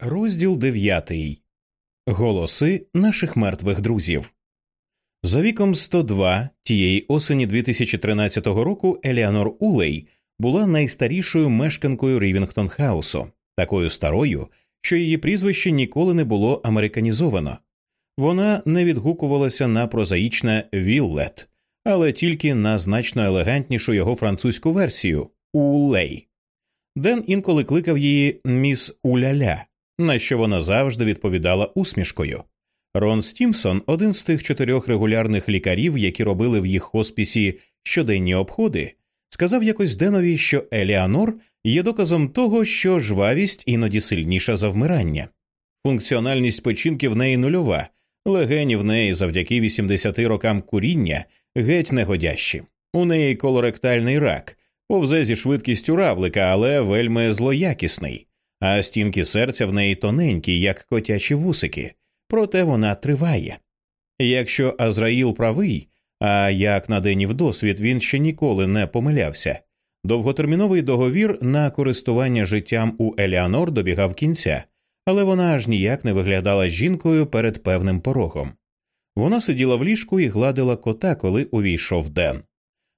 Розділ дев'ятий Голоси наших мертвих друзів. За віком 102 тієї осені 2013 року Еліанор Улей була найстарішою мешканкою Рівінгтон Хаусу, такою старою, що її прізвище ніколи не було американізовано. Вона не відгукувалася на прозаїчне Віллет, але тільки на значно елегантнішу його французьку версію Улей. Ден інколи кликав її міс Уляля на що вона завжди відповідала усмішкою. Рон Стімсон, один з тих чотирьох регулярних лікарів, які робили в їх хоспісі щоденні обходи, сказав якось Денові, що Еліанор є доказом того, що жвавість іноді сильніша за вмирання. Функціональність печінки в неї нульова, легені в неї завдяки 80 рокам куріння геть негодящі. У неї колоректальний рак, повзе зі швидкістю равлика, але вельми злоякісний а стінки серця в неї тоненькі, як котячі вусики, проте вона триває. Якщо Азраїл правий, а як на денів досвід він ще ніколи не помилявся, довготерміновий договір на користування життям у Еліанор добігав кінця, але вона аж ніяк не виглядала жінкою перед певним порогом. Вона сиділа в ліжку і гладила кота, коли увійшов Ден.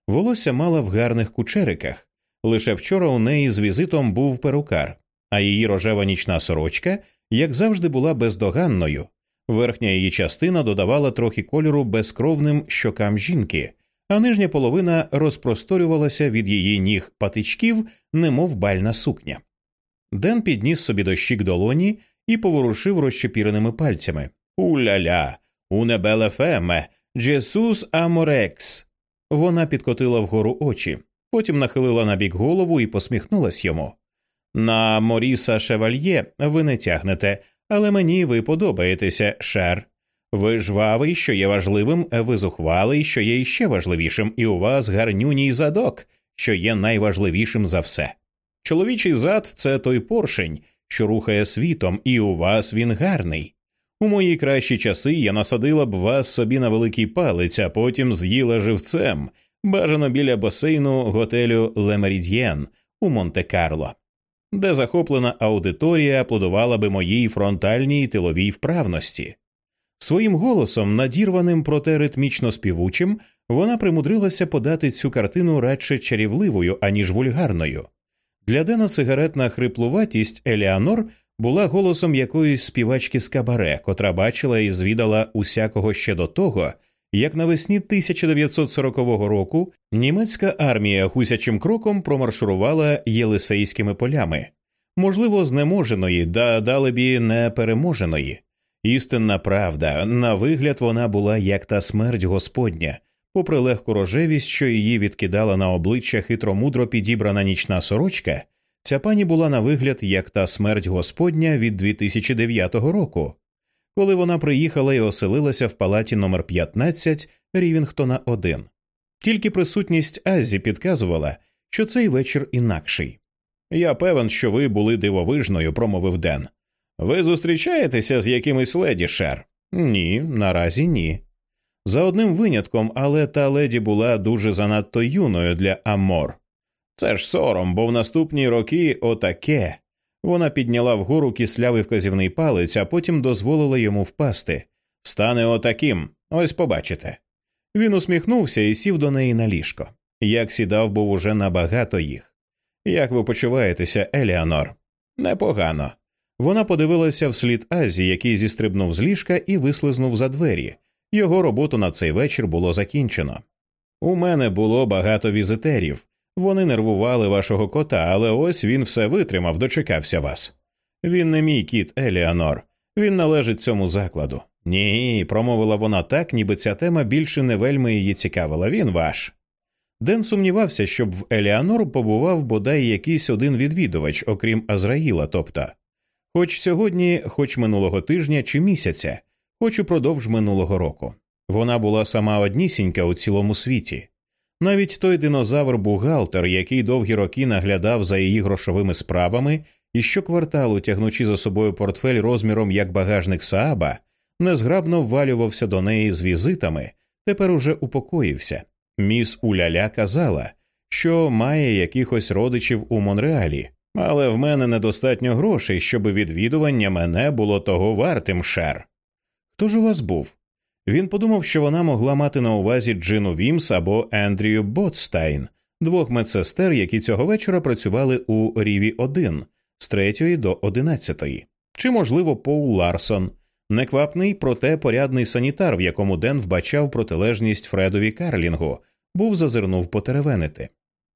Волосся мала в гарних кучериках. Лише вчора у неї з візитом був перукар, а її рожева нічна сорочка, як завжди, була бездоганною. Верхня її частина додавала трохи кольору безкровним щокам жінки, а нижня половина розпросторювалася від її ніг патичків, немов бальна сукня. Ден підніс собі до щік долоні і поворушив розчепіреними пальцями. Уля-ля, Джесус Аморекс. Вона підкотила вгору очі, потім нахилила набік голову і посміхнулась йому. На Моріса Шевальє ви не тягнете, але мені ви подобаєтеся, шер. Ви жвавий, що є важливим, ви зухвалий, що є іще важливішим, і у вас гарнюній задок, що є найважливішим за все. Чоловічий зад це той поршень, що рухає світом, і у вас він гарний. У мої кращі часи я насадила б вас собі на великий палець, а потім з'їла живцем, бажано біля басейну готелю Лемерід'єн у Монте Карло де захоплена аудиторія аплодувала би моїй фронтальній тиловій вправності. Своїм голосом, надірваним, проте ритмічно співучим, вона примудрилася подати цю картину радше чарівливою, аніж вульгарною. Для Дена сигаретна хриплуватість Еліанор була голосом якоїсь співачки з кабаре, котра бачила і звідала усякого ще до того, як навесні 1940 року німецька армія гусячим кроком промаршурувала єлисейськими полями, можливо, знеможеної, да далебі непереможеної. Істинна правда, на вигляд вона була як та смерть Господня, попри легку рожевість, що її відкидала на обличчя хитромудро підібрана нічна сорочка. Ця пані була на вигляд як та смерть Господня від 2009 року коли вона приїхала і оселилася в палаті номер 15 Рівінгтона 1. Тільки присутність Азі підказувала, що цей вечір інакший. Я певен, що ви були дивовижною, промовив Ден. Ви зустрічаєтеся з якимось леді, Шер?» Ні, наразі ні. За одним винятком, але та леді була дуже занадто юною для Амор. Це ж сором, бо в наступні роки отаке. Вона підняла вгору кислявий вказівний палець, а потім дозволила йому впасти. Стане отаким, ось побачите. Він усміхнувся і сів до неї на ліжко. Як сідав, був уже набагато їх. Як ви почуваєтеся, Еліанор? Непогано. Вона подивилася вслід Азі, який зістрибнув з ліжка і вислизнув за двері. Його роботу на цей вечір було закінчено. У мене було багато візитерів, вони нервували вашого кота, але ось він все витримав, дочекався вас. Він не мій кіт Еліанор, він належить цьому закладу. Ні, промовила вона так, ніби ця тема більше не вельми її цікавила. Він ваш. Ден сумнівався, щоб в Еліанор побував бодай якийсь один відвідувач, окрім Азраїла, тобто, хоч сьогодні, хоч минулого тижня чи місяця, хоч упродовж минулого року. Вона була сама однісінька у цілому світі. Навіть той динозавр-бухгалтер, який довгі роки наглядав за її грошовими справами і щокварталу, тягнучи за собою портфель розміром як багажник Сааба, незграбно ввалювався до неї з візитами, тепер уже упокоївся. Міс Уляля казала, що має якихось родичів у Монреалі, але в мене недостатньо грошей, щоб відвідування мене було того вартим шер. Хто ж у вас був? Він подумав, що вона могла мати на увазі Джину Вімс або Ендрію Ботстайн, двох медсестер, які цього вечора працювали у Ріві 1 з 3 до 11, чи, можливо, Поул Ларсон, неквапний, проте порядний санітар, в якому Ден вбачав протилежність Фредові Карлінгу, був зазирнув потеревенити.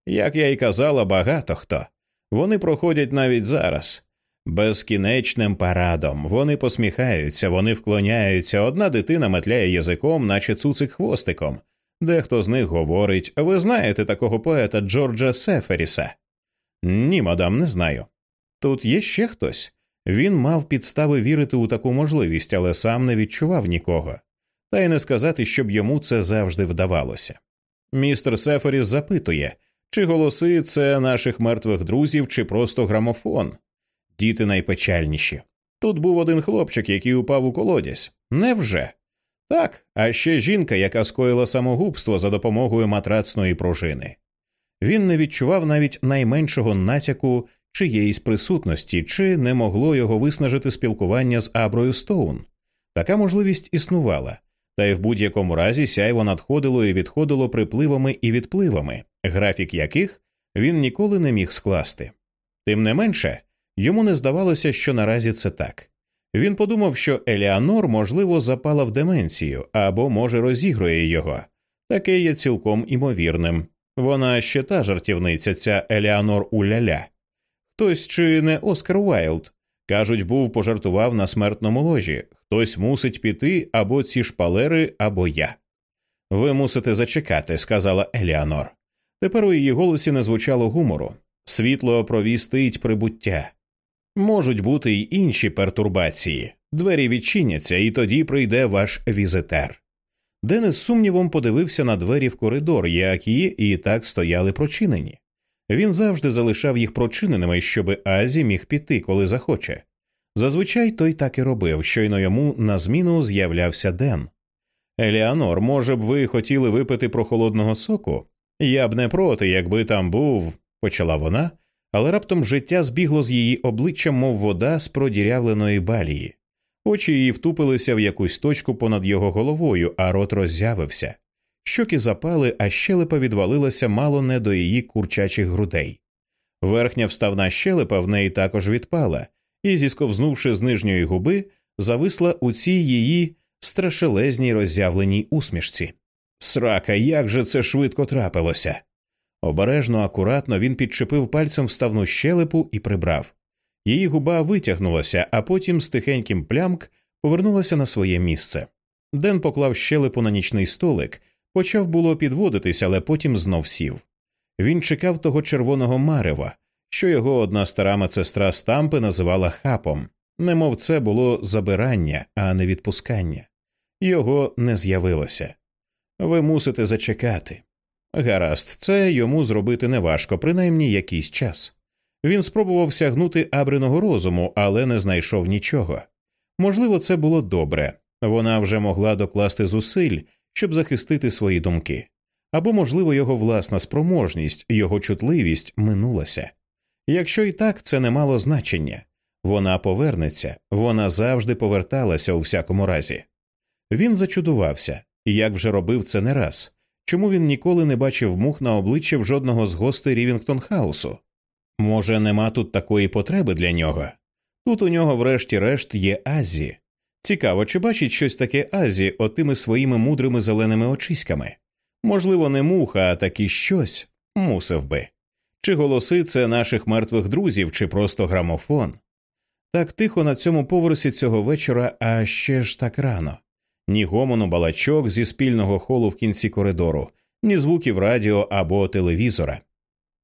Як я й казала, багато хто. Вони проходять навіть зараз. Безкінечним парадом вони посміхаються, вони вклоняються. Одна дитина метляє язиком, наче цуцик хвостиком. Дехто з них говорить ви знаєте такого поета Джорджа Сеферіса? Ні, мадам, не знаю. Тут є ще хтось. Він мав підстави вірити у таку можливість, але сам не відчував нікого, та й не сказати, щоб йому це завжди вдавалося. Містер Сеферіс запитує, чи голоси це наших мертвих друзів, чи просто грамофон. Діти найпечальніші. Тут був один хлопчик, який упав у колодязь. Невже? Так, а ще жінка, яка скоїла самогубство за допомогою матрацної пружини. Він не відчував навіть найменшого натяку чиєїсь присутності, чи не могло його виснажити спілкування з Аброю Стоун. Така можливість існувала, та й в будь-якому разі сяйво надходило і відходило припливами і відпливами, графік яких він ніколи не міг скласти. Тим не менше, йому не здавалося, що наразі це так. Він подумав, що Еліанор, можливо, запала в деменцію або, може, розігрує його. Таке є цілком імовірним. Вона ще та жартівниця, ця Еліанор Уляля. Хтось чи не Оскар Уайлд. Кажуть, був пожартував на смертному ложі. Хтось мусить піти або ці шпалери, або я. Ви мусите зачекати, сказала Еліанор. Тепер у її голосі не звучало гумору. Світло провістить прибуття. Можуть бути й інші пертурбації. Двері відчиняться, і тоді прийде ваш візитер. Денис сумнівом подивився на двері в коридор, які і так стояли прочинені. Він завжди залишав їх прочиненими, щоби Азі міг піти, коли захоче. Зазвичай той так і робив, щойно йому на зміну з'являвся Ден. Еліанор, може б, ви хотіли випити прохолодного соку? Я б не проти, якби там був, почала вона, але раптом життя збігло з її обличчям, мов вода з продірявленої балії. Очі її втупилися в якусь точку понад його головою, а рот роззявився. Щоки запали, а щелепа відвалилася мало не до її курчачих грудей. Верхня вставна щелепа в неї також відпала, і, зісковзнувши з нижньої губи, зависла у цій її страшелезній роззявленій усмішці. Срака, як же це швидко трапилося. Обережно, акуратно він підчепив пальцем вставну щелепу і прибрав. Її губа витягнулася, а потім з тихеньким плямк повернулася на своє місце. Ден поклав щелепу на нічний столик, почав було підводитись, але потім знов сів. Він чекав того червоного марева, що його одна стара медсестра стампи називала хапом, немов це було забирання, а не відпускання. Його не з'явилося. Ви мусите зачекати. Гаразд, це йому зробити неважко, принаймні якийсь час. Він спробував сягнути абриного розуму, але не знайшов нічого. Можливо, це було добре вона вже могла докласти зусиль, щоб захистити свої думки, або, можливо, його власна спроможність, його чутливість минулася. Якщо і так, це не мало значення вона повернеться, вона завжди поверталася у всякому разі. Він зачудувався, як вже робив це не раз. Чому він ніколи не бачив мух на обличчя в жодного з гостей Рівінгтон Хаусу? Може, нема тут такої потреби для нього? Тут у нього, врешті-решт, є Азі. Цікаво, чи бачить щось таке Азі отими своїми мудрими зеленими очиськами? Можливо, не муха, а таки щось мусив би. Чи голоси це наших мертвих друзів, чи просто грамофон? Так тихо на цьому поверсі цього вечора, а ще ж так рано. Ні гомону балачок зі спільного холу в кінці коридору, ні звуків радіо або телевізора.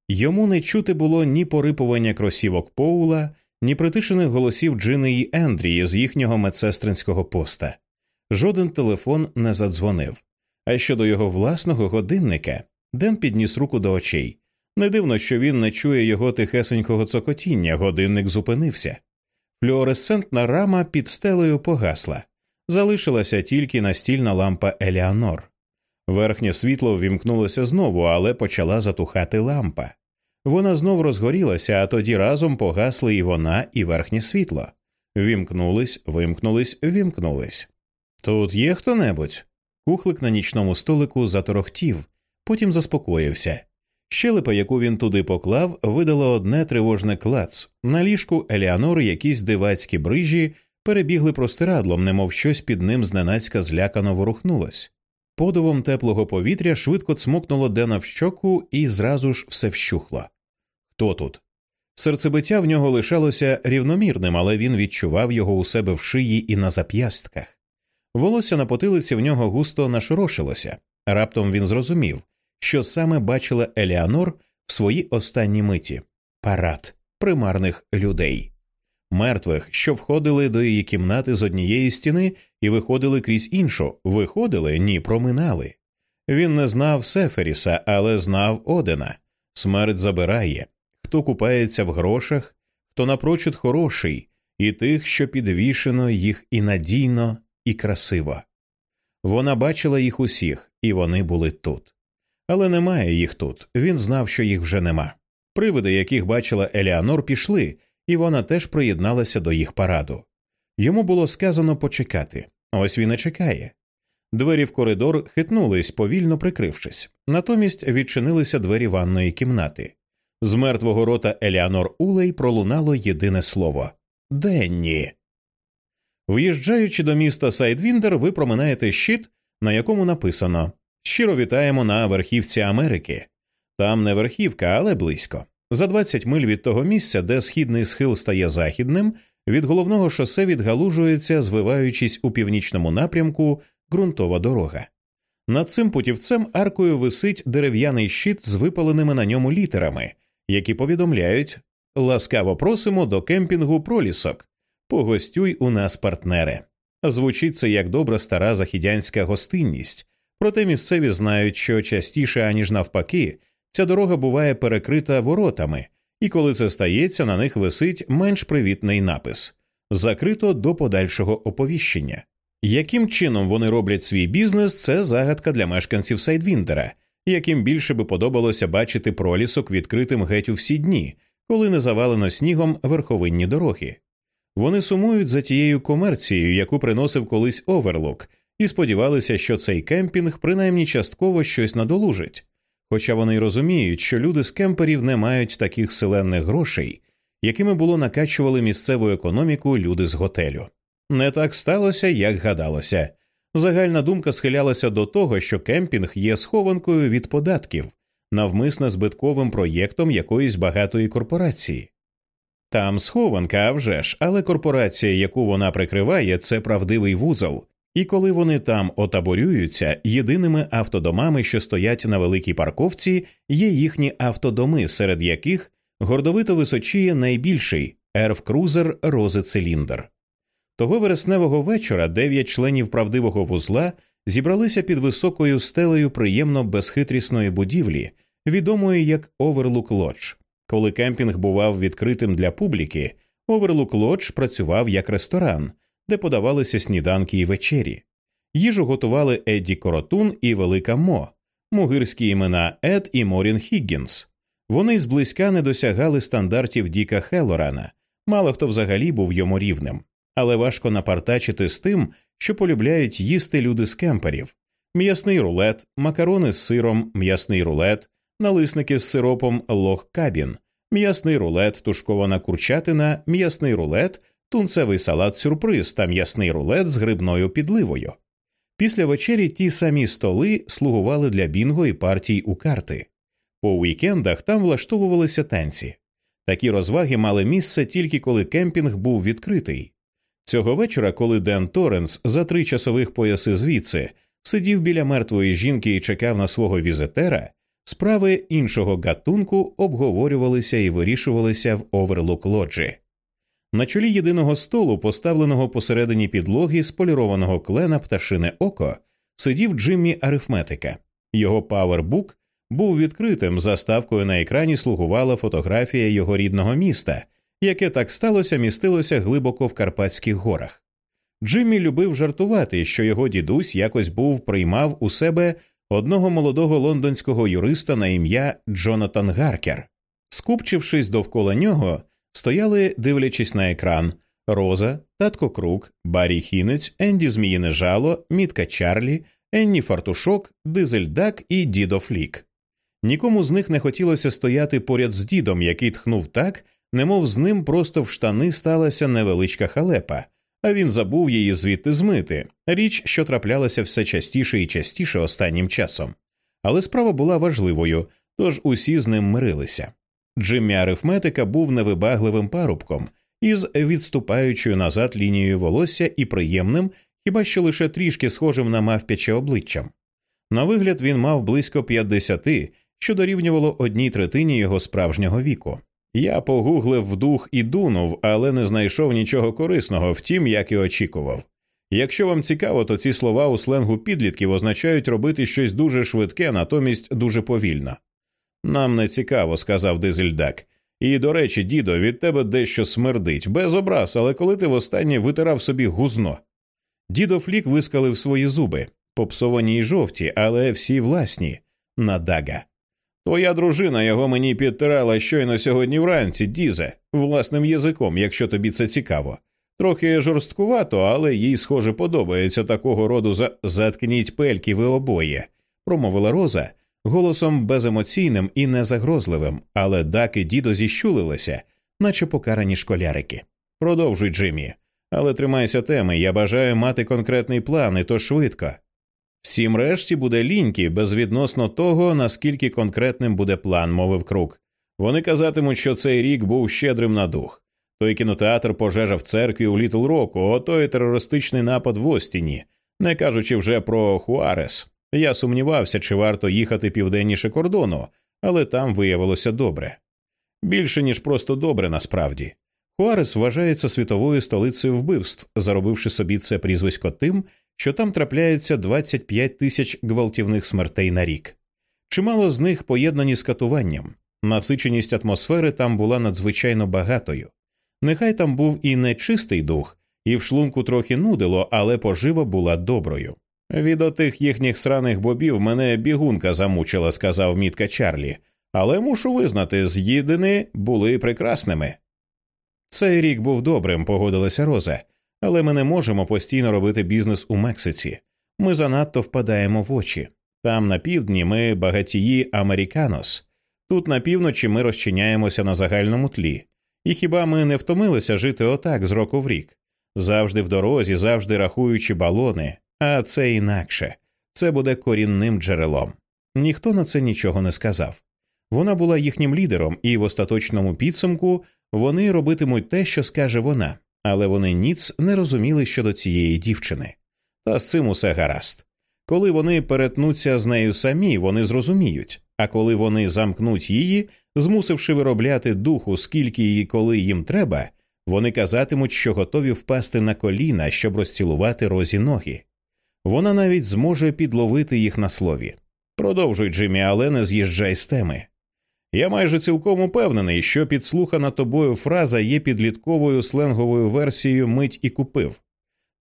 Йому не чути було ні порипування кросівок Поула, ні притишених голосів Джини і Ендрії з їхнього медсестринського поста. Жоден телефон не задзвонив. А щодо його власного годинника, Ден підніс руку до очей. Не дивно, що він не чує його тихесенького цокотіння, годинник зупинився. Флюоресцентна рама під стелею погасла, залишилася тільки настільна лампа Еліанор. Верхнє світло ввімкнулося знову, але почала затухати лампа. Вона знов розгорілася, а тоді разом погасли і вона, і верхнє світло. Вімкнулись, вимкнулись, вімкнулись. Тут є хто небудь? Кухлик на нічному столику заторохтів, потім заспокоївся. Щелепа, яку він туди поклав, видала одне тривожне клац. На ліжку Еліанор якісь дивацькі брижі перебігли простирадлом, немов щось під ним зненацька злякано ворухнулось. Подувом теплого повітря швидко цмокнуло Дена в щоку і зразу ж все вщухло. Хто тут? Серцебиття в нього лишалося рівномірним, але він відчував його у себе в шиї і на зап'ястках. Волосся на потилиці в нього густо нашорошилося. Раптом він зрозумів, що саме бачила Еліанор в своїй останній миті парад примарних людей, мертвих, що входили до її кімнати з однієї стіни і виходили крізь іншу, виходили, ні, проминали. Він не знав Сеферіса, але знав Одена. Смерть забирає, хто купається в грошах, хто напрочуд хороший, і тих, що підвішено їх і надійно, і красиво. Вона бачила їх усіх, і вони були тут. Але немає їх тут. Він знав, що їх вже нема. Привиди, яких бачила Еліанор, пішли, і вона теж приєдналася до їх параду. Йому було сказано почекати. Ось він і чекає. Двері в коридор хитнулись, повільно прикрившись. Натомість відчинилися двері ванної кімнати. З мертвого рота Еліанор Улей пролунало єдине слово Денні. В'їжджаючи до міста Сайдвіндер, ви проминаєте щит, на якому написано Щиро вітаємо на верхівці Америки. Там не верхівка, але близько. За 20 миль від того місця, де східний схил стає західним, від головного шосе відгалужується, звиваючись у північному напрямку, ґрунтова дорога. Над цим путівцем аркою висить дерев'яний щит з випаленими на ньому літерами, які повідомляють ласкаво просимо до кемпінгу пролісок. Погостюй у нас, партнере. Звучить це як добра стара західянська гостинність, проте місцеві знають, що частіше, аніж навпаки, ця дорога буває перекрита воротами, і коли це стається, на них висить менш привітний напис закрито до подальшого оповіщення. Яким чином вони роблять свій бізнес, це загадка для мешканців Сайдвіндера, яким більше би подобалося бачити пролісок відкритим геть у всі дні, коли не завалено снігом верховинні дороги. Вони сумують за тією комерцією, яку приносив колись оверлук, і сподівалися, що цей кемпінг принаймні частково щось надолужить. Хоча вони й розуміють, що люди з кемперів не мають таких селенних грошей, якими було накачували місцеву економіку люди з готелю. Не так сталося, як гадалося. Загальна думка схилялася до того, що кемпінг є схованкою від податків, навмисно збитковим проєктом якоїсь багатої корпорації. Там схованка, а вже ж, але корпорація, яку вона прикриває, це правдивий вузол, і коли вони там отаборюються, єдиними автодомами, що стоять на великій парковці, є їхні автодоми, серед яких гордовито височіє найбільший EarthCruiser Рози Циліндр. Того вересневого вечора дев'ять членів правдивого вузла зібралися під високою стелею приємно безхитрісної будівлі, відомої як Оверлук Лодж. Коли кемпінг бував відкритим для публіки, Оверлук Лодж працював як ресторан, де подавалися сніданки і вечері. Їжу готували Едді Коротун і Велика Мо, мугирські імена Ед і Морін Хіггінс. Вони зблизька не досягали стандартів Діка Хеллорана, мало хто взагалі був йому рівним, але важко напартачити з тим, що полюбляють їсти люди з кемперів м'ясний рулет, макарони з сиром, м'ясний рулет, налисники з сиропом Log Cabin, м'ясний рулет, тушкована курчатина, м'ясний рулет, тунцевий салат сюрприз та м'ясний рулет з грибною підливою. Після вечері ті самі столи слугували для бінго і партій у карти. По уікендах там влаштовувалися танці. Такі розваги мали місце тільки коли кемпінг був відкритий. Цього вечора, коли Ден Торренс за три часових пояси звідси сидів біля мертвої жінки і чекав на свого візитера, справи іншого гатунку обговорювалися і вирішувалися в оверлук лоджі. На чолі єдиного столу, поставленого посередині підлоги з полірованого клена пташине око, сидів Джиммі арифметика. Його павербук був відкритим. Заставкою на екрані слугувала фотографія його рідного міста, яке так сталося містилося глибоко в Карпатських горах. Джиммі любив жартувати, що його дідусь якось був приймав у себе одного молодого лондонського юриста на ім'я Джонатан Гаркер. Скупчившись довкола нього, стояли, дивлячись на екран, Роза, Татко Крук, Барі Хінець, Енді Зміїне Жало, Мітка Чарлі, Енні Фартушок, Дизель Дак і Дідо Флік. Нікому з них не хотілося стояти поряд з дідом, який тхнув так, немов з ним просто в штани сталася невеличка халепа, а він забув її звідти змити, річ, що траплялася все частіше і частіше останнім часом. Але справа була важливою, тож усі з ним мирилися. Джиммі арифметика був невибагливим парубком із відступаючою назад лінією волосся і приємним, хіба що лише трішки схожим на мавпяче обличчям. На вигляд він мав близько 50, що дорівнювало одній третині його справжнього віку. Я погуглив вдух і дунув, але не знайшов нічого корисного, втім, як і очікував. Якщо вам цікаво, то ці слова у сленгу підлітків означають робити щось дуже швидке, натомість дуже повільно. Нам не цікаво, сказав Дизельдак. І, до речі, дідо, від тебе дещо смердить, без образ, але коли ти востаннє витирав собі гузно. Дідо Флік вискалив свої зуби, попсовані й жовті, але всі власні, на дага. Твоя дружина його мені підтирала щойно сьогодні вранці, дізе, власним язиком, якщо тобі це цікаво. Трохи жорсткувато, але їй, схоже, подобається такого роду за заткніть пельки ви обоє, промовила Роза голосом беземоційним і незагрозливим, але Дак і дідо зіщулилися, наче покарані школярики. Продовжуй, Джиммі, але тримайся теми, я бажаю мати конкретний план, і то швидко. Всім решті буде ліньки безвідносно того, наскільки конкретним буде план, мовив круг. Вони казатимуть, що цей рік був щедрим на дух. Той кінотеатр пожежа в церкві у Літл Року, отой терористичний напад в Остіні, не кажучи вже про Хуарес. Я сумнівався, чи варто їхати південніше кордону, але там виявилося добре. Більше ніж просто добре насправді. Хуарес вважається світовою столицею вбивств, заробивши собі це прізвисько тим, що там трапляється 25 тисяч гвалтівних смертей на рік. Чимало з них поєднані з катуванням. Насиченість атмосфери там була надзвичайно багатою. Нехай там був і нечистий дух, і в шлунку трохи нудило, але пожива була доброю. Від отих їхніх сраних бобів мене бігунка замучила, сказав мітка Чарлі, але мушу визнати, з'їдини були прекрасними. Цей рік був добрим, погодилася Роза, але ми не можемо постійно робити бізнес у Мексиці. Ми занадто впадаємо в очі. Там на півдні ми багатії Американос, тут на півночі ми розчиняємося на загальному тлі. І хіба ми не втомилися жити отак з року в рік, завжди в дорозі, завжди рахуючи балони, а це інакше це буде корінним джерелом. Ніхто на це нічого не сказав. Вона була їхнім лідером, і в остаточному підсумку вони робитимуть те, що скаже вона, але вони ніц не розуміли щодо цієї дівчини. Та з цим усе гаразд. Коли вони перетнуться з нею самі, вони зрозуміють, а коли вони замкнуть її, змусивши виробляти духу, скільки і коли їм треба, вони казатимуть, що готові впасти на коліна, щоб розцілувати розі ноги. Вона навіть зможе підловити їх на слові. Продовжуй, Джиммі, але не з'їжджай з теми. Я майже цілком упевнений, що підслухана тобою фраза є підлітковою сленговою версією мить і купив.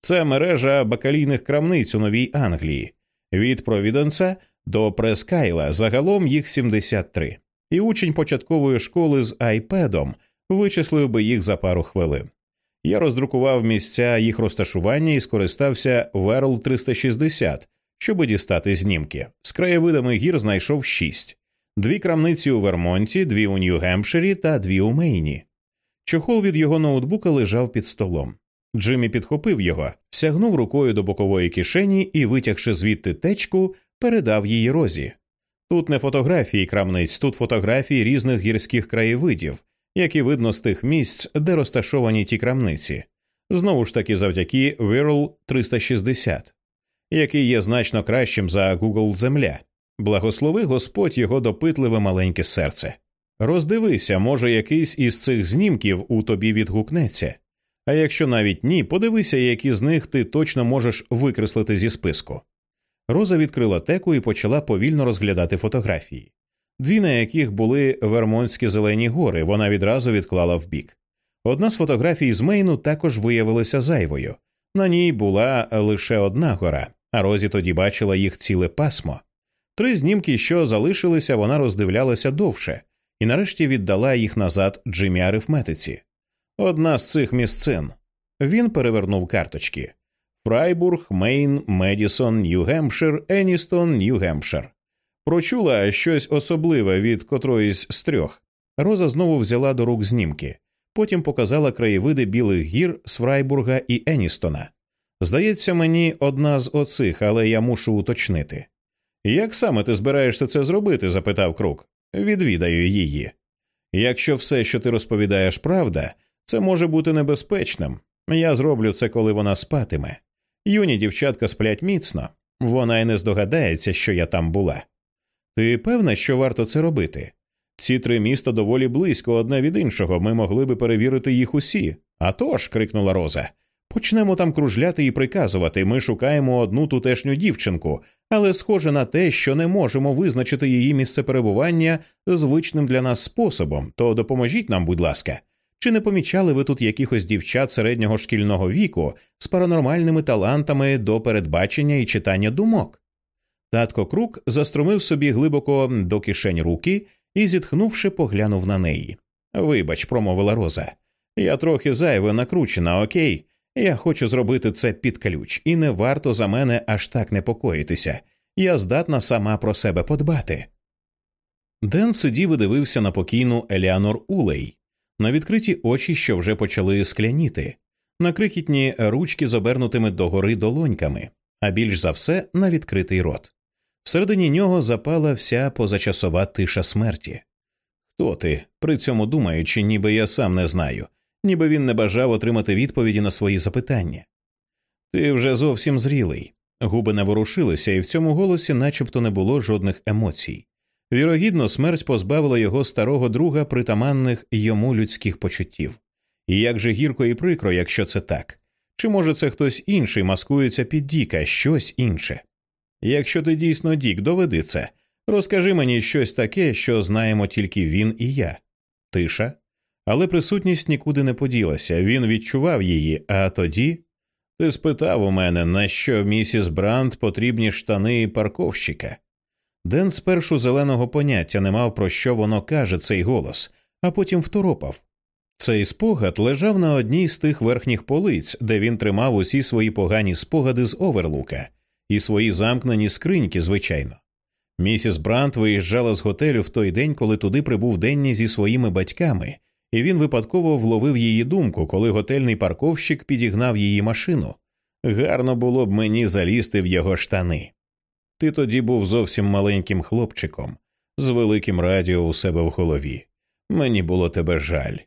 Це мережа бакалійних крамниць у Новій Англії, від Провіденса до Прескайла загалом їх 73. І учень початкової школи з айпедом вичислив би їх за пару хвилин. Я роздрукував місця їх розташування і скористався Верл 360, щоби дістати знімки. З краєвидами гір знайшов шість дві крамниці у Вермонті, дві у Нью-Гемпширі та дві у Мейні. Чохол від його ноутбука лежав під столом. Джиммі підхопив його, сягнув рукою до бокової кишені і, витягши звідти течку, передав її розі. Тут не фотографії крамниць, тут фотографії різних гірських краєвидів, які видно з тих місць, де розташовані ті крамниці. Знову ж таки, завдяки Whirl 360, який є значно кращим за Google Земля. Благослови Господь його допитливе маленьке серце. Роздивися, може, якийсь із цих знімків у тобі відгукнеться. А якщо навіть ні, подивися, які з них ти точно можеш викреслити зі списку. Роза відкрила теку і почала повільно розглядати фотографії. Дві, на яких були Вермонтські зелені гори, вона відразу відклала вбік. Одна з фотографій з Мейну також виявилася зайвою. На ній була лише одна гора, а Розі тоді бачила їх ціле пасмо. Три знімки, що залишилися, вона роздивлялася довше, і нарешті віддала їх назад Джимі арифметиці. Одна з цих місцин. Він перевернув карточки Фрайбург, Мейн, Медісон, Нью-Гемпшир, Еністон, Нью-Гемпшир. Прочула щось особливе від котроїсь з трьох. Роза знову взяла до рук знімки, потім показала краєвиди білих гір з Фрайбурга і Еністона. Здається, мені одна з оцих, але я мушу уточнити. Як саме ти збираєшся це зробити? запитав Крук. Відвідаю її. Якщо все, що ти розповідаєш, правда, це може бути небезпечним. Я зроблю це, коли вона спатиме. Юні дівчатка сплять міцно, вона й не здогадається, що я там була. Ти певна, що варто це робити? Ці три міста доволі близько одне від іншого, ми могли би перевірити їх усі. «А тож», – крикнула Роза. Почнемо там кружляти і приказувати. Ми шукаємо одну тутешню дівчинку, але схоже на те, що не можемо визначити її місце перебування звичним для нас способом, то допоможіть нам, будь ласка. Чи не помічали ви тут якихось дівчат середнього шкільного віку з паранормальними талантами до передбачення і читання думок? Татко Крук заструмив собі глибоко до кишень руки і, зітхнувши, поглянув на неї. Вибач, промовила Роза. Я трохи зайве накручена, окей. Я хочу зробити це під ключ, і не варто за мене аж так непокоїтися. Я здатна сама про себе подбати. Ден сидів і дивився на покійну Еліанор Улей, на відкриті очі, що вже почали скляніти, на крихітні ручки з обернутими догори долоньками, а більш за все на відкритий рот. Всередині нього запала вся позачасова тиша смерті. Хто ти, при цьому думаючи, ніби я сам не знаю, ніби він не бажав отримати відповіді на свої запитання. Ти вже зовсім зрілий. Губи не ворушилися, і в цьому голосі начебто не було жодних емоцій. Вірогідно, смерть позбавила його старого друга притаманних йому людських почуттів. І як же гірко і прикро, якщо це так. Чи може це хтось інший маскується під Діка, щось інше? Якщо ти дійсно Дік, доведи це. Розкажи мені щось таке, що знаємо тільки він і я. Тиша. Але присутність нікуди не поділася, він відчував її, а тоді. Ти спитав у мене, на що місіс Бранд потрібні штани парковщика. Ден спершу зеленого поняття не мав про що воно каже цей голос, а потім второпав. Цей спогад лежав на одній з тих верхніх полиць, де він тримав усі свої погані спогади з оверлука і свої замкнені скриньки, звичайно. Місіс Брант виїжджала з готелю в той день, коли туди прибув Денні зі своїми батьками, і він випадково вловив її думку, коли готельний парковщик підігнав її машину. Гарно було б мені залізти в його штани. Ти тоді був зовсім маленьким хлопчиком, з великим радіо у себе в голові. Мені було тебе жаль.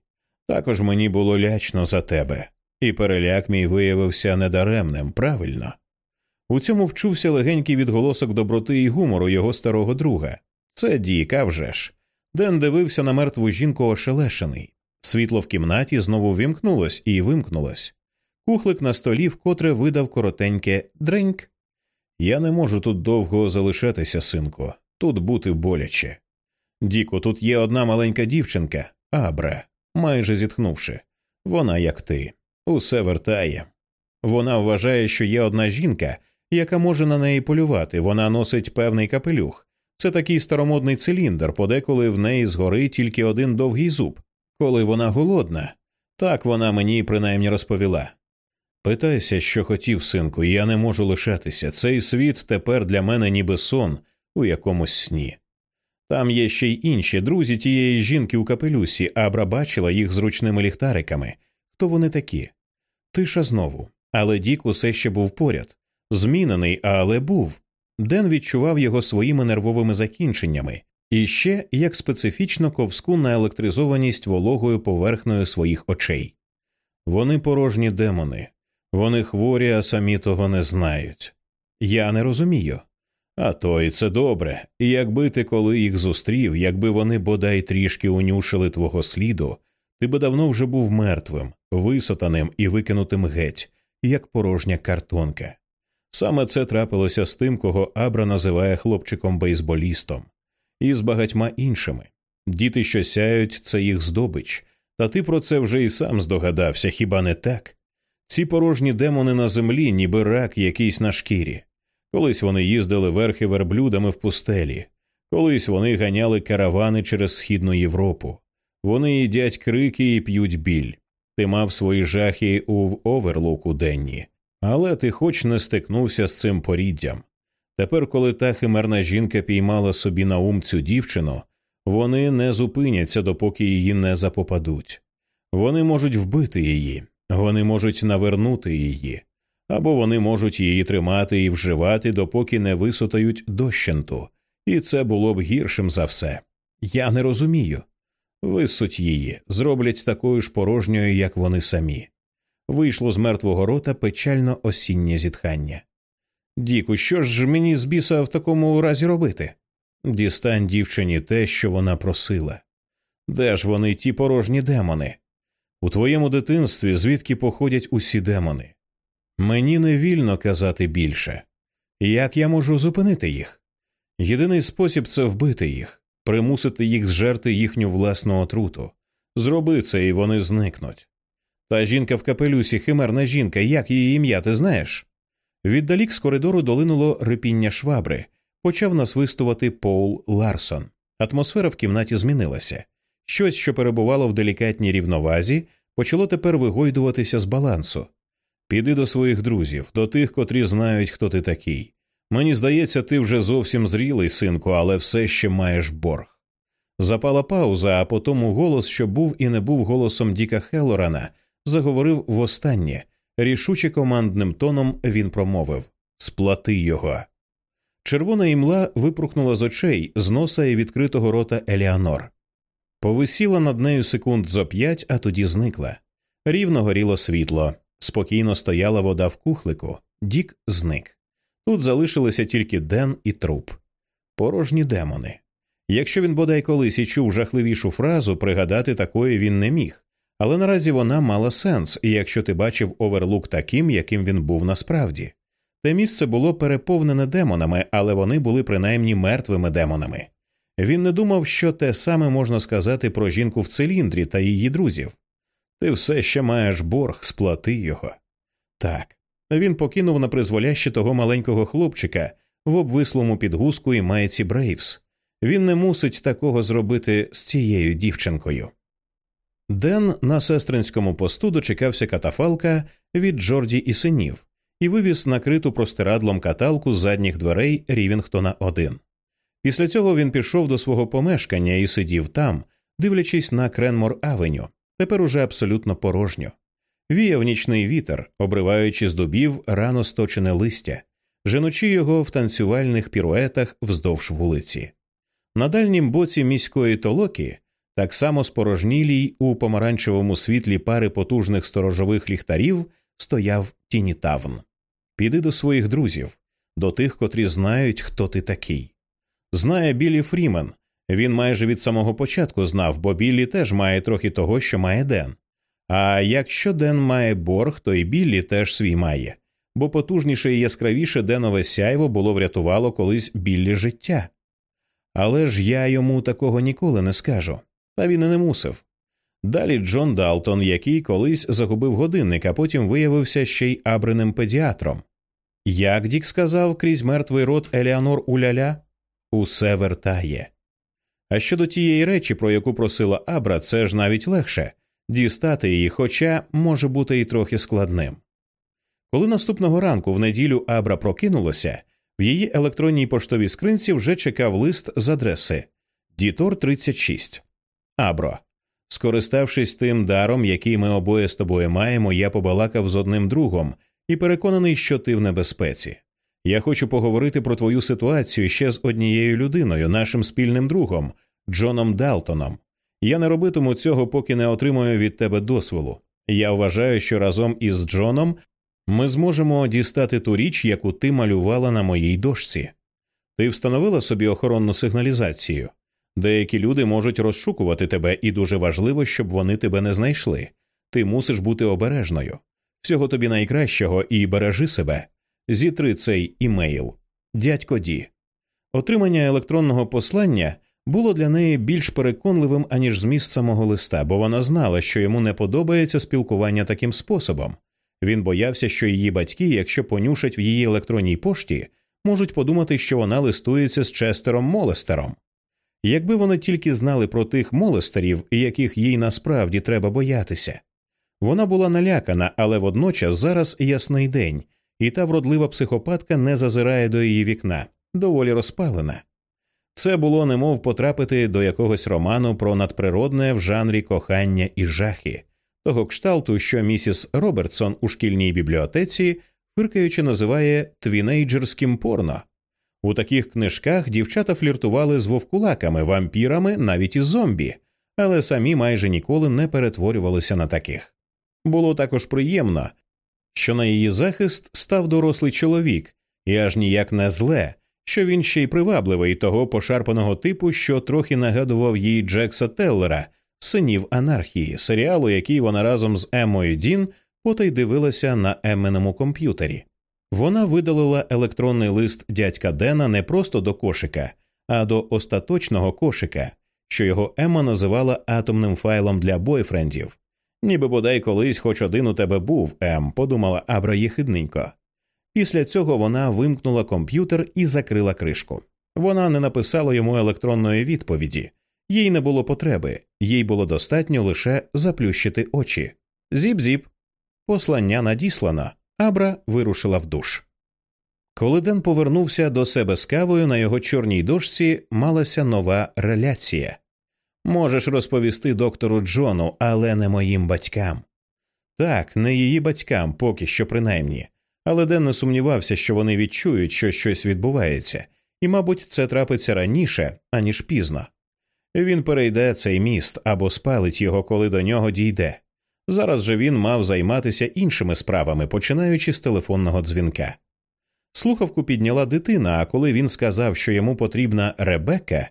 Також мені було лячно за тебе, і переляк мій виявився недаремним, правильно. У цьому вчувся легенький відголосок доброти і гумору його старого друга. Це Діка вже ж. Ден дивився на мертву жінку ошелешений. Світло в кімнаті знову вимкнулось і вимкнулось. Кухлик на столі вкотре видав коротеньке дреньк. Я не можу тут довго залишатися, синку, тут бути боляче. Діко, тут є одна маленька дівчинка, Абра, майже зітхнувши. Вона, як ти, усе вертає. Вона вважає, що є одна жінка, яка може на неї полювати. Вона носить певний капелюх. Це такий старомодний циліндр, подеколи в неї згори тільки один довгий зуб. Коли вона голодна, так вона мені принаймні розповіла. Питайся, що хотів, синку, я не можу лишатися. Цей світ тепер для мене ніби сон у якомусь сні. Там є ще й інші друзі тієї жінки у капелюсі, Абра бачила їх зручними ліхтариками. Хто вони такі? Тиша знову. Але Дік усе ще був поряд. Змінений, але був. Ден відчував його своїми нервовими закінченнями і ще як специфічно ковську наелектризованість вологою поверхнею своїх очей. Вони порожні демони, вони хворі, а самі того не знають. Я не розумію. А то і це добре. І якби ти коли їх зустрів, якби вони бодай трішки унюшили твого сліду, ти би давно вже був мертвим, висотаним і викинутим геть, як порожня картонка. Саме це трапилося з тим, кого Абра називає хлопчиком бейсболістом, і з багатьма іншими. Діти, що сяють, це їх здобич, та ти про це вже і сам здогадався, хіба не так? Ці порожні демони на землі, ніби рак якийсь на шкірі. Колись вони їздили верхи верблюдами в пустелі, Колись вони ганяли каравани через східну Європу. Вони їдять крики і п'ють біль. Ти мав свої жахи у оверлуку денні, але ти хоч не стикнувся з цим поріддям. Тепер, коли та химерна жінка піймала собі на ум цю дівчину, вони не зупиняться, допоки її не запопадуть. Вони можуть вбити її, вони можуть навернути її, або вони можуть її тримати і вживати, допоки не висотають дощенту, і це було б гіршим за все. Я не розумію. Висуть її, зроблять такою ж порожньою, як вони самі. Вийшло з мертвого рота печально осіннє зітхання. Діку, що ж мені з біса в такому разі робити? Дістань дівчині те, що вона просила. Де ж вони, ті порожні демони? У твоєму дитинстві звідки походять усі демони? Мені не вільно казати більше. Як я можу зупинити їх? Єдиний спосіб це вбити їх, примусити їх зжерти їхню власну отруту. Зроби це, і вони зникнуть. Та жінка в капелюсі, химерна жінка, як її ім'я, ти знаєш? Віддалік з коридору долинуло рипіння швабри, почав насвистувати Поул Ларсон. Атмосфера в кімнаті змінилася. Щось, що перебувало в делікатній рівновазі, почало тепер вигойдуватися з балансу. Піди до своїх друзів, до тих, котрі знають, хто ти такий. Мені здається, ти вже зовсім зрілий, синку, але все ще маєш борг. Запала пауза, а потім голос, що був і не був голосом Діка Хеллорана, заговорив востаннє. Рішуче командним тоном він промовив Сплати його. Червона імла випрухнула з очей, з носа і відкритого рота Еліанор. Повисіла над нею секунд зо п'ять, а тоді зникла. Рівно горіло світло, спокійно стояла вода в кухлику, Дік зник. Тут залишилися тільки Ден і труп. Порожні демони. Якщо він бодай колись і чув жахливішу фразу, пригадати такої він не міг. Але наразі вона мала сенс, якщо ти бачив оверлук таким, яким він був насправді. Те місце було переповнене демонами, але вони були принаймні мертвими демонами. Він не думав, що те саме можна сказати про жінку в циліндрі та її друзів. Ти все ще маєш борг, сплати його. Так. Він покинув на призволяще того маленького хлопчика в обвислому підгузку і майці Брейвс. Він не мусить такого зробити з цією дівчинкою. Ден на сестринському посту дочекався катафалка від Джорді і синів і вивіз накриту простирадлом каталку з задніх дверей Рівінгтона 1. Після цього він пішов до свого помешкання і сидів там, дивлячись на Кренмор Авеню, тепер уже абсолютно порожньо. Віяв нічний вітер, обриваючи з дубів рано сточене листя, женучи його в танцювальних піруетах вздовж вулиці. На дальнім боці міської толоки, так само спорожнілій у помаранчевому світлі пари потужних сторожових ліхтарів, стояв Тінітавн. Піди до своїх друзів, до тих, котрі знають, хто ти такий. Знає Біллі Фрімен. Він майже від самого початку знав, бо Біллі теж має трохи того, що має Ден. А якщо Ден має борг, то і Біллі теж свій має, бо потужніше і яскравіше Денове сяйво було врятувало колись Біллі життя. Але ж я йому такого ніколи не скажу, та він і не мусив. Далі Джон Далтон, який колись загубив годинник, а потім виявився ще й абриним педіатром. Як Дік сказав крізь мертвий рот Еліанор Уляля, усе вертає. А щодо тієї речі, про яку просила Абра, це ж навіть легше дістати її, хоча може бути і трохи складним. Коли наступного ранку в неділю Абра прокинулася, в її електронній поштовій скринці вже чекав лист з адреси Дітор 36. Абро. Скориставшись тим даром, який ми обоє з тобою маємо, я побалакав з одним другом і переконаний, що ти в небезпеці. Я хочу поговорити про твою ситуацію ще з однією людиною, нашим спільним другом, Джоном Далтоном. Я не робитиму цього, поки не отримую від тебе дозволу. Я вважаю, що разом із Джоном ми зможемо дістати ту річ, яку ти малювала на моїй дошці. Ти встановила собі охоронну сигналізацію. Деякі люди можуть розшукувати тебе, і дуже важливо, щоб вони тебе не знайшли. Ти мусиш бути обережною. Всього тобі найкращого і бережи себе. Зітри цей імейл. Дядько Ді. Отримання електронного послання було для неї більш переконливим, аніж зміст самого листа, бо вона знала, що йому не подобається спілкування таким способом. Він боявся, що її батьки, якщо понюшать в її електронній пошті, можуть подумати, що вона листується з Честером Молестером. Якби вони тільки знали про тих молестерів, яких їй насправді треба боятися. Вона була налякана, але водночас зараз ясний день, і та вродлива психопатка не зазирає до її вікна, доволі розпалена. Це було немов потрапити до якогось роману про надприродне в жанрі кохання і жахи, того кшталту, що місіс Робертсон у шкільній бібліотеці, фиркаючи, називає твінейджерським порно. У таких книжках дівчата фліртували з вовкулаками, вампірами, навіть із зомбі, але самі майже ніколи не перетворювалися на таких. Було також приємно, що на її захист став дорослий чоловік, і аж ніяк не зле, що він ще й привабливий того пошарпаного типу, що трохи нагадував їй Джекса Теллера, синів анархії, серіалу, який вона разом з Еммою Дін потай дивилася на Емменому комп'ютері. Вона видалила електронний лист дядька Дена не просто до кошика, а до остаточного кошика, що його Емма називала атомним файлом для бойфрендів. Ніби бодай колись хоч один у тебе був, Ем, подумала Абра єхидненько. Після цього вона вимкнула комп'ютер і закрила кришку. Вона не написала йому електронної відповіді, їй не було потреби, їй було достатньо лише заплющити очі. Зіп-зіп. Послання надіслано. Абра вирушила в душ. Коли Ден повернувся до себе з кавою, на його чорній дошці малася нова реляція. Можеш розповісти доктору Джону, але не моїм батькам. Так, не її батькам, поки що принаймні. Але Ден не сумнівався, що вони відчують, що щось відбувається, і, мабуть, це трапиться раніше, аніж пізно. Він перейде цей міст або спалить його, коли до нього дійде. Зараз же він мав займатися іншими справами, починаючи з телефонного дзвінка. Слухавку підняла дитина, а коли він сказав, що йому потрібна Ребекка,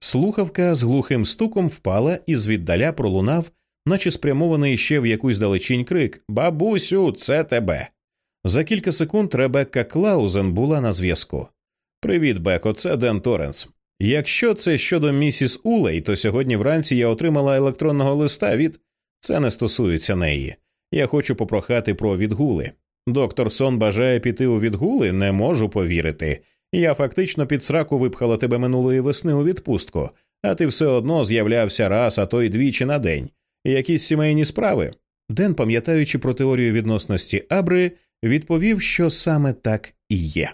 слухавка з глухим стуком впала і звіддаля пролунав, наче спрямований ще в якусь далечінь крик Бабусю, це тебе. За кілька секунд Ребекка Клаузен була на зв'язку. Привіт, Беко, це Ден Торренс. Якщо це щодо місіс Улей, то сьогодні вранці я отримала електронного листа від це не стосується неї. Я хочу попрохати про відгули. Доктор Сон бажає піти у відгули, не можу повірити. Я фактично під сраку випхала тебе минулої весни у відпустку, а ти все одно з'являвся раз, а то й двічі на день. Якісь сімейні справи. Ден, пам'ятаючи про теорію відносності Абри, відповів, що саме так і є.